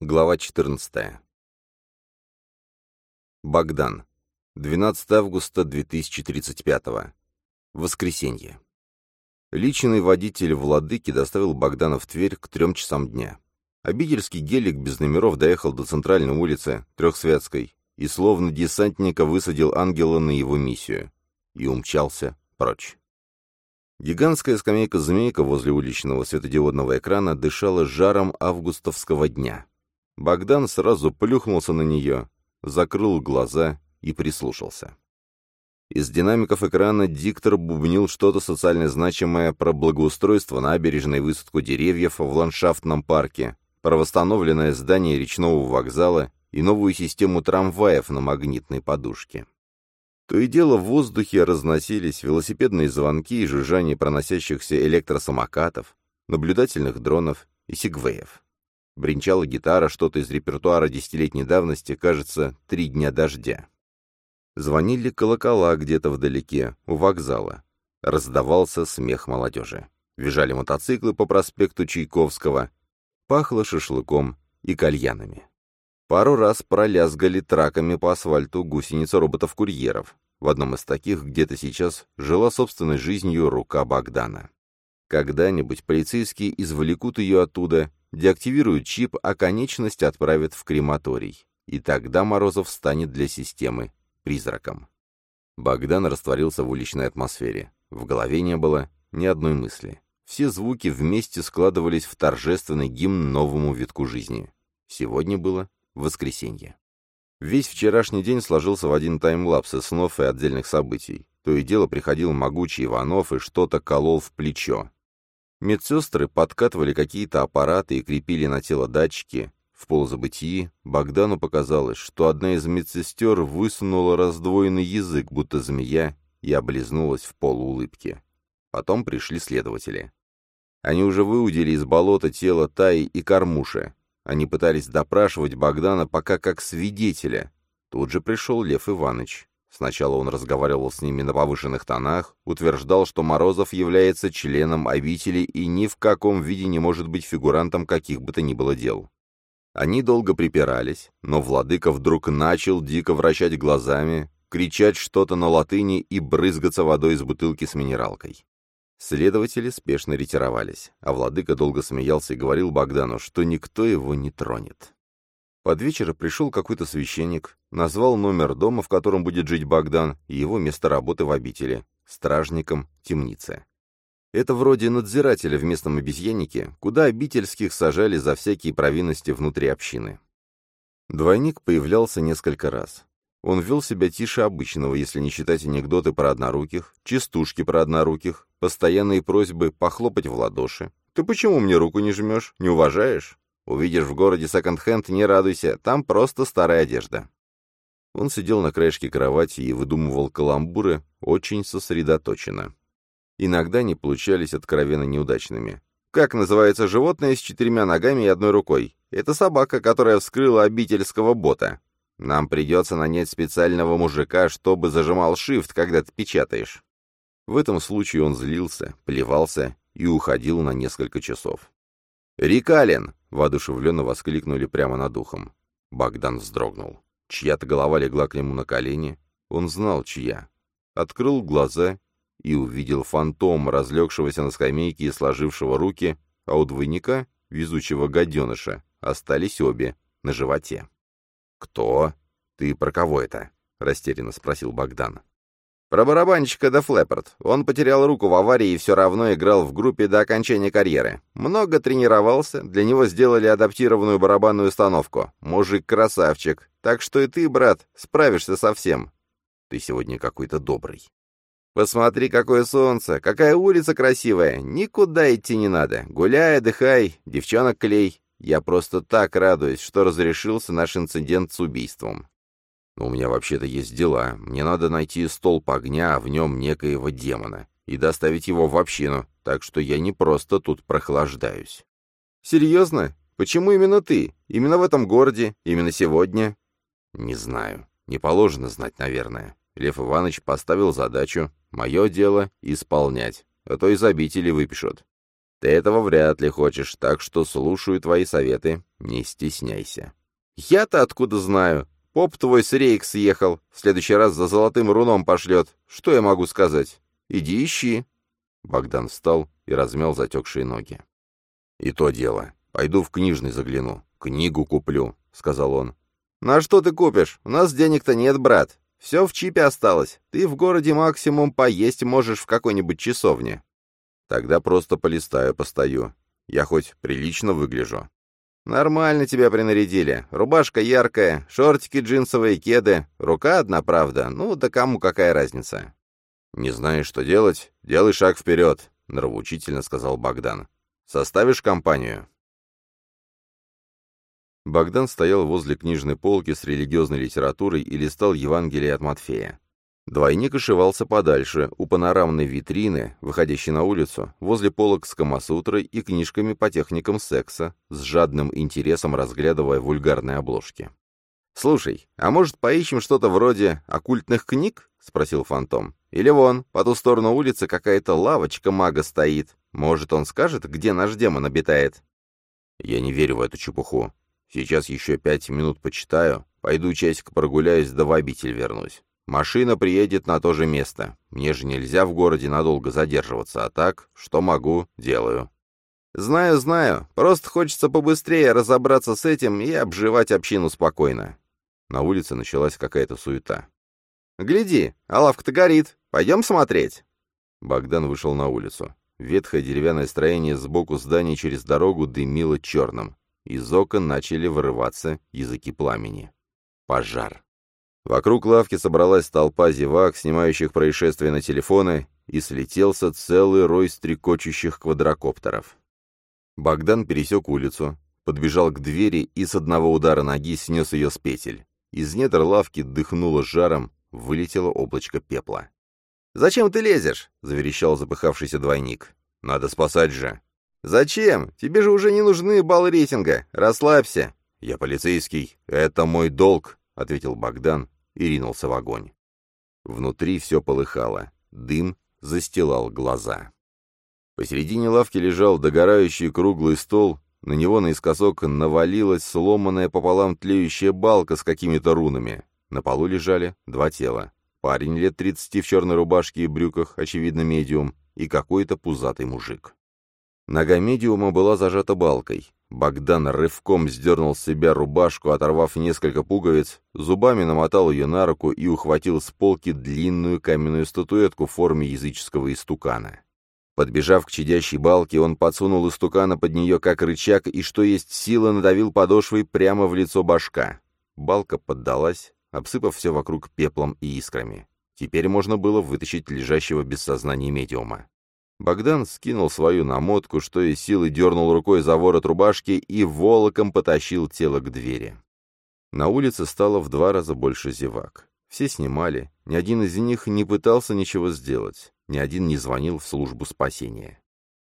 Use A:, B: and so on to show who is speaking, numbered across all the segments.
A: Глава 14. Богдан. 12 августа 2035. Воскресенье. Личный водитель Владыки доставил Богдана в Тверь к трем часам дня. Обительский гелик без номеров доехал до центральной улицы, Трехсвятской, и словно десантника высадил ангела на его миссию. И умчался прочь. Гигантская скамейка-змейка возле уличного светодиодного экрана дышала жаром августовского дня. Богдан сразу плюхнулся на нее, закрыл глаза и прислушался. Из динамиков экрана диктор бубнил что-то социально значимое про благоустройство набережной, высадку деревьев в ландшафтном парке, про восстановленное здание речного вокзала и новую систему трамваев на магнитной подушке. То и дело в воздухе разносились велосипедные звонки и жужжание проносящихся электросамокатов, наблюдательных дронов и сегвеев. Бринчала гитара, что-то из репертуара десятилетней давности, кажется, «Три дня дождя». Звонили колокола где-то вдалеке, у вокзала. Раздавался смех молодежи. Визжали мотоциклы по проспекту Чайковского. Пахло шашлыком и кальянами. Пару раз пролязгали траками по асфальту гусеницы роботов-курьеров. В одном из таких где-то сейчас жила собственной жизнью рука Богдана. Когда-нибудь полицейские извлекут ее оттуда деактивируют чип, а конечность отправят в крематорий. И тогда Морозов станет для системы призраком. Богдан растворился в уличной атмосфере. В голове не было ни одной мысли. Все звуки вместе складывались в торжественный гимн новому витку жизни. Сегодня было воскресенье. Весь вчерашний день сложился в один таймлапс из снов и отдельных событий. То и дело приходил могучий Иванов и что-то колол в плечо. Медсестры подкатывали какие-то аппараты и крепили на тело датчики. В полузабытии Богдану показалось, что одна из медсестер высунула раздвоенный язык, будто змея, и облизнулась в полуулыбке. Потом пришли следователи. Они уже выудили из болота тело Таи и Кормуши. Они пытались допрашивать Богдана пока как свидетеля. Тут же пришел Лев Иванович. Сначала он разговаривал с ними на повышенных тонах, утверждал, что Морозов является членом обители и ни в каком виде не может быть фигурантом каких бы то ни было дел. Они долго припирались, но владыка вдруг начал дико вращать глазами, кричать что-то на латыни и брызгаться водой из бутылки с минералкой. Следователи спешно ретировались, а владыка долго смеялся и говорил Богдану, что никто его не тронет. Под вечер пришел какой-то священник, назвал номер дома, в котором будет жить Богдан, и его место работы в обители, стражником темницы. Это вроде надзирателя в местном обезьяннике, куда обительских сажали за всякие провинности внутри общины. Двойник появлялся несколько раз. Он вел себя тише обычного, если не считать анекдоты про одноруких, частушки про одноруких, постоянные просьбы похлопать в ладоши. «Ты почему мне руку не жмешь? Не уважаешь?» Увидишь в городе секонд-хенд, не радуйся, там просто старая одежда. Он сидел на краешке кровати и выдумывал каламбуры очень сосредоточенно. Иногда они получались откровенно неудачными. Как называется животное с четырьмя ногами и одной рукой? Это собака, которая вскрыла обительского бота. Нам придется нанять специального мужика, чтобы зажимал shift, когда ты печатаешь. В этом случае он злился, плевался и уходил на несколько часов. «Рикалин!» — воодушевленно воскликнули прямо над ухом. Богдан вздрогнул. Чья-то голова легла к нему на колени. Он знал, чья. Открыл глаза и увидел фантом, разлегшегося на скамейке и сложившего руки, а у двойника, везучего гаденыша, остались обе на животе. «Кто? Ты про кого это?» — растерянно спросил Богдан. Про барабанщика до Флеппорт. Он потерял руку в аварии и все равно играл в группе до окончания карьеры. Много тренировался, для него сделали адаптированную барабанную установку. Мужик красавчик. Так что и ты, брат, справишься со всем. Ты сегодня какой-то добрый. Посмотри, какое солнце, какая улица красивая. Никуда идти не надо. Гуляй, отдыхай, девчонок клей. Я просто так радуюсь, что разрешился наш инцидент с убийством. Но у меня вообще-то есть дела. Мне надо найти столб огня, а в нем некоего демона, и доставить его в общину, так что я не просто тут прохлаждаюсь. Серьезно? Почему именно ты? Именно в этом городе? Именно сегодня? Не знаю. Не положено знать, наверное. Лев Иванович поставил задачу. Мое дело — исполнять, а то из обители выпишут. Ты этого вряд ли хочешь, так что слушаю твои советы, не стесняйся.
B: Я-то откуда знаю? Поп твой с рейк съехал, в следующий раз за золотым руном пошлет. Что я могу сказать? Иди ищи.
A: Богдан встал и размял затекшие ноги. «И то дело. Пойду в книжный загляну. Книгу куплю», — сказал он.
B: «На что ты купишь? У нас денег-то нет, брат. Все в чипе осталось. Ты в городе максимум поесть можешь в какой-нибудь часовне».
A: «Тогда просто полистаю, постою. Я хоть прилично выгляжу».
B: «Нормально тебя принарядили. Рубашка яркая, шортики джинсовые, кеды. Рука одна, правда. Ну, да кому какая разница?»
A: «Не знаешь, что делать? Делай шаг вперед», — нравоучительно сказал Богдан. «Составишь компанию?» Богдан стоял возле книжной полки с религиозной литературой и листал Евангелие от Матфея. Двойник ошивался подальше, у панорамной витрины, выходящей на улицу, возле полок с Камасутрой и книжками по техникам секса, с жадным интересом разглядывая вульгарные обложки.
B: «Слушай, а может, поищем что-то вроде оккультных книг?» — спросил Фантом. «Или вон, по ту сторону улицы какая-то лавочка мага стоит. Может, он скажет, где наш демон обитает?»
A: «Я не верю в эту чепуху. Сейчас еще пять минут почитаю, пойду часик прогуляюсь, да в обитель вернусь. Машина приедет на то же место. Мне же нельзя в городе надолго задерживаться, а так, что могу, делаю.
B: Знаю, знаю. Просто хочется побыстрее разобраться с этим и обживать общину спокойно.
A: На улице началась какая-то суета.
B: «Гляди, а лавка-то горит. Пойдем смотреть».
A: Богдан вышел на улицу. Ветхое деревянное строение сбоку здания через дорогу дымило черным. Из окон начали вырываться языки пламени. Пожар. Вокруг лавки собралась толпа зевак, снимающих происшествия на телефоны, и слетелся целый рой стрекочущих квадрокоптеров. Богдан пересек улицу, подбежал к двери и с одного удара ноги снес ее с петель. Из недр лавки дыхнуло жаром, вылетело облачко пепла.
B: «Зачем ты лезешь?»
A: — заверещал запыхавшийся двойник. «Надо спасать же».
B: «Зачем? Тебе же уже не нужны баллы рейтинга. Расслабься».
A: «Я полицейский. Это мой долг», — ответил Богдан и ринулся в огонь. Внутри все полыхало. Дым застилал глаза. Посередине лавки лежал догорающий круглый стол, на него наискосок навалилась сломанная пополам тлеющая балка с какими-то рунами. На полу лежали два тела. Парень лет тридцати в черной рубашке и брюках, очевидно медиум, и какой-то пузатый мужик. Нога медиума была зажата балкой. Богдан рывком сдернул с себя рубашку, оторвав несколько пуговиц, зубами намотал ее на руку и ухватил с полки длинную каменную статуэтку в форме языческого истукана. Подбежав к чадящей балке, он подсунул истукана под нее как рычаг и, что есть сила, надавил подошвой прямо в лицо башка. Балка поддалась, обсыпав все вокруг пеплом и искрами. Теперь можно было вытащить лежащего без сознания медиума. Богдан скинул свою намотку, что из силы дернул рукой за ворот рубашки и волоком потащил тело к двери. На улице стало в два раза больше зевак. Все снимали, ни один из них не пытался ничего сделать, ни один не звонил в службу спасения.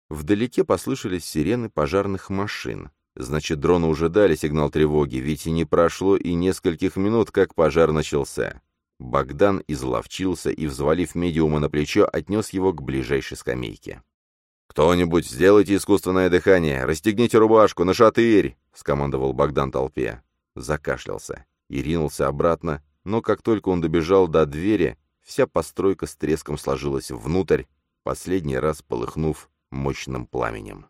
A: Вдалеке послышались сирены пожарных машин. Значит, дроны уже дали сигнал тревоги, ведь и не прошло и нескольких минут, как пожар начался. Богдан изловчился и, взвалив медиума на плечо, отнес его к ближайшей скамейке. «Кто-нибудь, сделайте искусственное дыхание, расстегните рубашку, на шатырь!» — скомандовал Богдан толпе. Закашлялся и ринулся обратно, но как только он добежал до двери, вся постройка с треском сложилась внутрь, последний раз полыхнув мощным пламенем.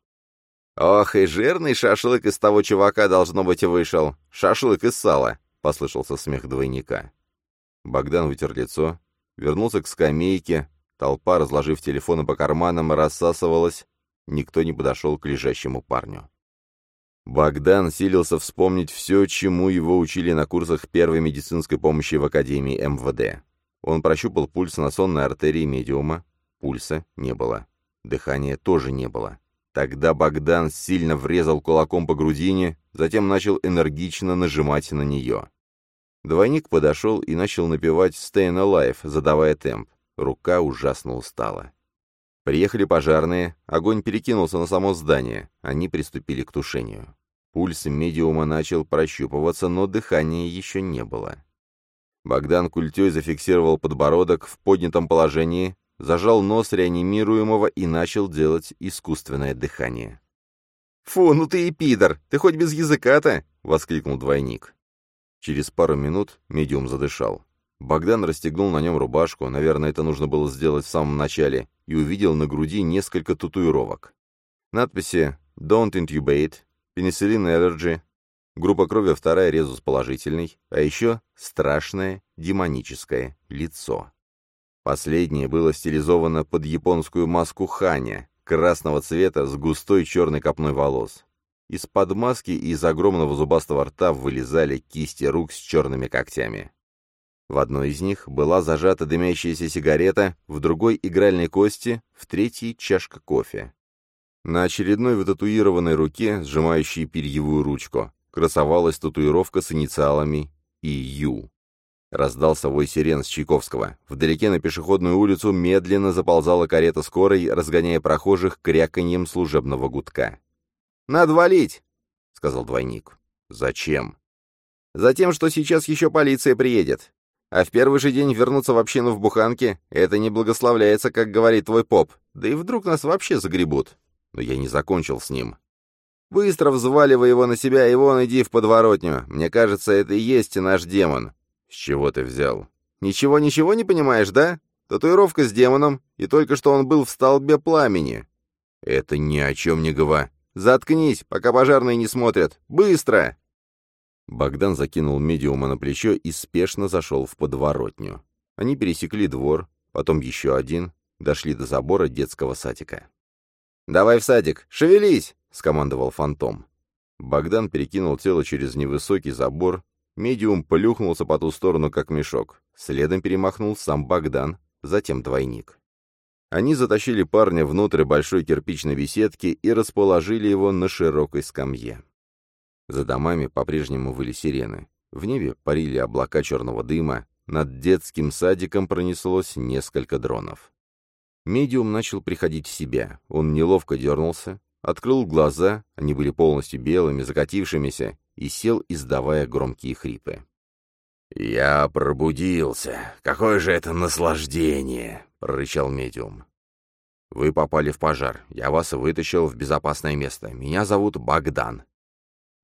B: «Ох, и жирный шашлык из того чувака, должно быть, вышел! Шашлык из сала!» — послышался смех двойника.
A: Богдан вытер лицо, вернулся к скамейке, толпа, разложив телефоны по карманам, рассасывалась, никто не подошел к лежащему парню. Богдан силился вспомнить все, чему его учили на курсах первой медицинской помощи в Академии МВД. Он прощупал пульс на сонной артерии медиума. Пульса не было. Дыхания тоже не было. Тогда Богдан сильно врезал кулаком по грудине, затем начал энергично нажимать на нее. Двойник подошел и начал напевать «Stayin' Alive», задавая темп. Рука ужасно устала. Приехали пожарные, огонь перекинулся на само здание, они приступили к тушению. Пульс медиума начал прощупываться, но дыхания еще не было. Богдан культей зафиксировал подбородок в поднятом положении, зажал нос реанимируемого и начал делать искусственное дыхание.
B: «Фу, ну ты и пидор! Ты хоть без языка-то!» — воскликнул двойник.
A: Через пару минут медиум задышал. Богдан расстегнул на нем рубашку, наверное, это нужно было сделать в самом начале, и увидел на груди несколько татуировок. Надписи «Don't intubate», «Penicillin allergy», группа крови вторая резус положительный, а еще страшное демоническое лицо. Последнее было стилизовано под японскую маску ханя, красного цвета с густой черной копной волос. Из-под маски и из огромного зубастого рта вылезали кисти рук с черными когтями. В одной из них была зажата дымящаяся сигарета, в другой — игральной кости, в третьей — чашка кофе. На очередной вытатуированной руке, сжимающей перьевую ручку, красовалась татуировка с инициалами «ИЮ». Раздался вой сирен с Чайковского. Вдалеке на пешеходную улицу медленно заползала карета скорой, разгоняя прохожих кряканьем служебного гудка.
B: «Надо валить!» — сказал двойник.
A: «Зачем?»
B: «Затем, что сейчас еще полиция приедет. А в первый же день вернуться в общину в буханке — это не благословляется, как говорит твой поп. Да и вдруг нас вообще загребут.
A: Но я не закончил с ним.
B: Быстро взваливай его на себя и вон иди в подворотню. Мне кажется, это и есть наш демон.
A: С чего ты взял?
B: Ничего-ничего не понимаешь, да? Татуировка с демоном, и только что он был в столбе пламени.
A: Это ни о чем не гова.
B: Заткнись, пока пожарные не смотрят. Быстро!
A: Богдан закинул медиума на плечо и спешно зашел в подворотню. Они пересекли двор, потом еще один, дошли до забора детского садика.
B: «Давай в садик! Шевелись!» — скомандовал фантом.
A: Богдан перекинул тело через невысокий забор, медиум плюхнулся по ту сторону, как мешок. Следом перемахнул сам Богдан, затем двойник. Они затащили парня внутрь большой кирпичной беседки и расположили его на широкой скамье. За домами по-прежнему выли сирены. В небе парили облака черного дыма, над детским садиком пронеслось несколько дронов. Медиум начал приходить в себя. Он неловко дернулся, открыл глаза, они были полностью белыми, закатившимися, и сел, издавая громкие хрипы.
C: «Я пробудился. Какое же это наслаждение!» — прорычал медиум.
A: «Вы попали в пожар. Я вас вытащил в безопасное место. Меня зовут Богдан.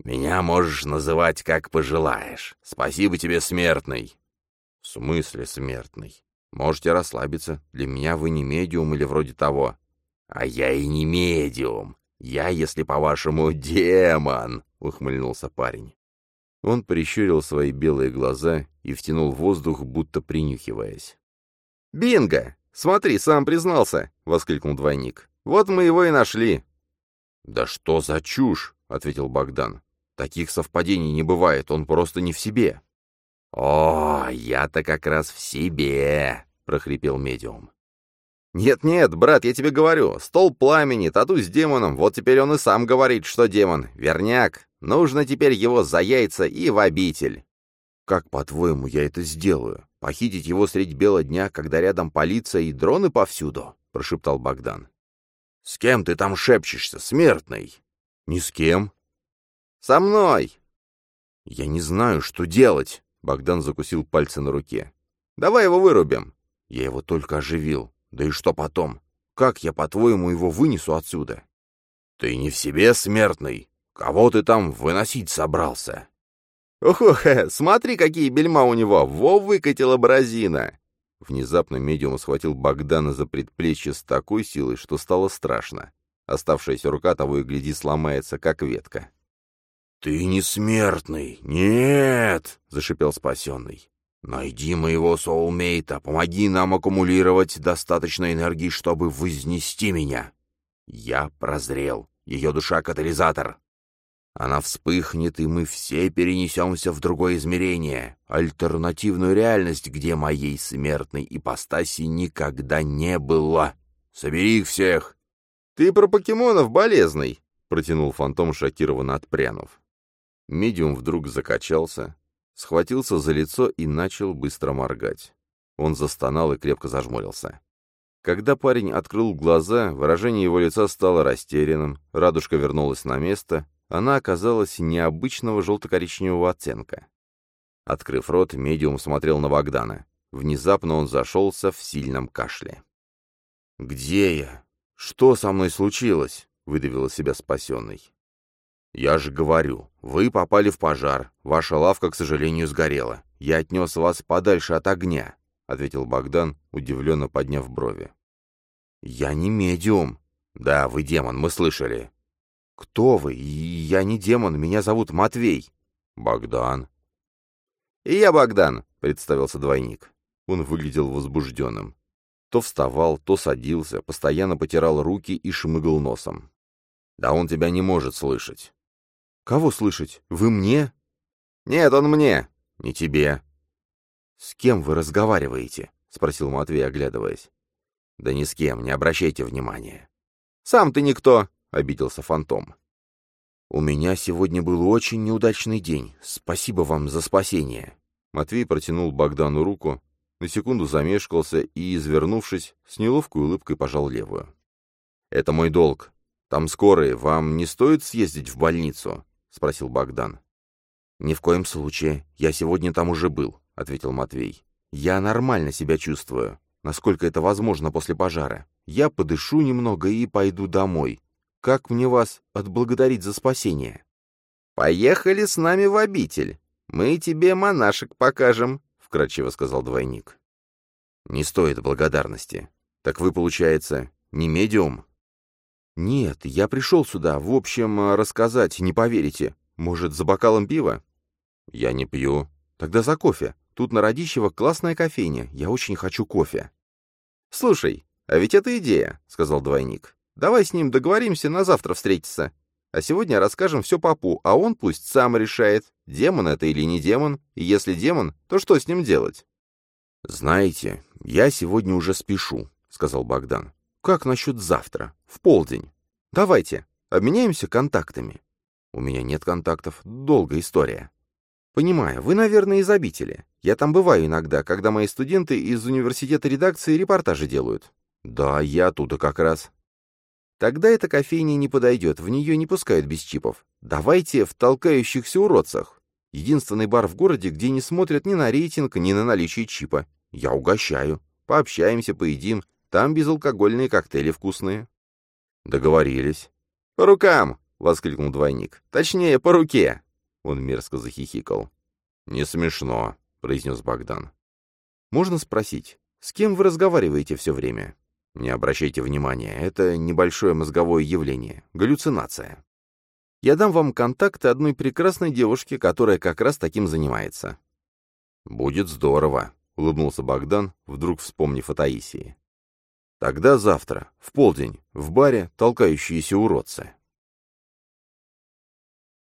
C: «Меня можешь называть, как пожелаешь. Спасибо тебе, смертный».
A: «В смысле смертный? Можете расслабиться. Для меня вы не медиум или вроде того».
C: «А я и не медиум. Я, если по-вашему, демон», — ухмыльнулся парень.
A: Он прищурил свои белые глаза и втянул воздух, будто принюхиваясь.
B: «Бинго! Смотри, сам признался!» — воскликнул двойник. «Вот мы его и нашли!»
A: «Да что за чушь!» — ответил Богдан. Таких совпадений не бывает, он просто не в себе.
C: «О, я-то как раз в себе!» — прохрипел медиум.
B: «Нет-нет, брат, я тебе говорю, стол пламени, тату с демоном, вот теперь он и сам говорит, что демон. Верняк, нужно теперь его за яйца и в обитель».
A: «Как, по-твоему, я это сделаю? Похитить его средь бела дня, когда рядом полиция и дроны повсюду?» — прошептал Богдан.
C: «С кем ты там шепчешься, смертный?»
A: «Ни с кем.
B: «Со мной!»
A: «Я не знаю, что делать!» Богдан закусил пальцы на руке.
B: «Давай его вырубим!»
A: «Я его только оживил. Да и что потом? Как я, по-твоему, его вынесу отсюда?»
C: «Ты не в себе, смертный! Кого ты там выносить собрался?»
B: «Ох, смотри, какие бельма у него! Во выкатила бразина!»
A: Внезапно медиум схватил Богдана за предплечье с такой силой, что стало страшно. Оставшаяся рука того и гляди сломается, как ветка.
C: «Ты не смертный! Нет!» — зашипел спасенный. «Найди моего соулмейта, помоги нам аккумулировать достаточно энергии, чтобы вознести меня. Я прозрел, ее душа — катализатор. Она вспыхнет, и мы все перенесемся в другое измерение, альтернативную реальность, где моей смертной ипостаси никогда не было. Собери их всех!»
B: «Ты про покемонов болезный!» — протянул фантом, шокированно отпрянув.
A: Медиум вдруг закачался, схватился за лицо и начал быстро моргать. Он застонал и крепко зажмурился. Когда парень открыл глаза, выражение его лица стало растерянным, радужка вернулась на место, она оказалась необычного желто-коричневого оттенка. Открыв рот, медиум смотрел на Богдана. Внезапно он зашелся в сильном кашле.
C: «Где я? Что со мной случилось?» — выдавил себя спасенный. «Я же говорю, вы попали в пожар, ваша лавка, к сожалению, сгорела. Я отнес вас подальше от огня», — ответил Богдан, удивленно подняв брови. «Я не медиум». «Да, вы демон, мы слышали». «Кто вы? Я не демон, меня зовут Матвей». «Богдан».
B: «И я Богдан», — представился двойник.
A: Он выглядел возбужденным. То вставал, то садился, постоянно потирал руки и шмыгал носом. «Да он тебя не может слышать».
B: «Кого слышать? Вы мне?»
A: «Нет, он мне, не тебе».
B: «С кем вы разговариваете?» — спросил Матвей, оглядываясь.
A: «Да ни с кем, не обращайте внимания».
B: «Сам ты никто», — обиделся фантом.
A: «У меня сегодня был очень неудачный день. Спасибо вам за спасение». Матвей протянул Богдану руку, на секунду замешкался и, извернувшись, с неловкой улыбкой пожал левую. «Это мой долг. Там скорые, вам не стоит съездить в больницу?» — спросил Богдан. «Ни в коем случае. Я сегодня там уже был», — ответил Матвей. «Я нормально себя чувствую, насколько это возможно после пожара. Я подышу немного и пойду домой. Как мне вас отблагодарить за спасение?»
B: «Поехали с нами в обитель. Мы тебе монашек покажем», — вкратчиво сказал двойник.
A: «Не стоит благодарности. Так вы, получается, не медиум?»
B: «Нет, я пришел сюда, в общем, рассказать, не поверите. Может, за бокалом пива?»
A: «Я не пью».
B: «Тогда за кофе. Тут на Радищево классная кофейня. Я очень хочу кофе». «Слушай, а ведь это идея», — сказал двойник. «Давай с ним договоримся на завтра встретиться. А сегодня расскажем все папу, а он пусть сам решает, демон это или не демон, и если демон, то что с ним делать?»
A: «Знаете, я сегодня уже спешу», — сказал Богдан.
B: «Как насчет завтра? В полдень? Давайте, обменяемся контактами».
A: «У меня нет контактов. Долгая история».
B: «Понимаю, вы, наверное, из обители. Я там бываю иногда, когда мои студенты из университета редакции репортажи делают».
A: «Да, я оттуда как раз».
B: Тогда эта кофейня не подойдет, в нее не пускают без чипов. Давайте в толкающихся уродцах. Единственный бар в городе, где не смотрят ни на рейтинг, ни на наличие чипа. Я угощаю. Пообщаемся, поедим. Там безалкогольные коктейли вкусные.
A: Договорились.
B: «По рукам!» — воскликнул двойник. «Точнее, по руке!» Он мерзко захихикал.
A: «Не смешно», — произнес Богдан.
B: «Можно спросить, с кем вы разговариваете все время?»
A: Не обращайте внимания, это небольшое мозговое явление, галлюцинация.
B: Я дам вам контакты одной прекрасной девушки, которая как раз таким занимается.
A: Будет здорово, улыбнулся Богдан, вдруг вспомнив о Таисии. Тогда завтра, в полдень, в баре толкающиеся уродцы.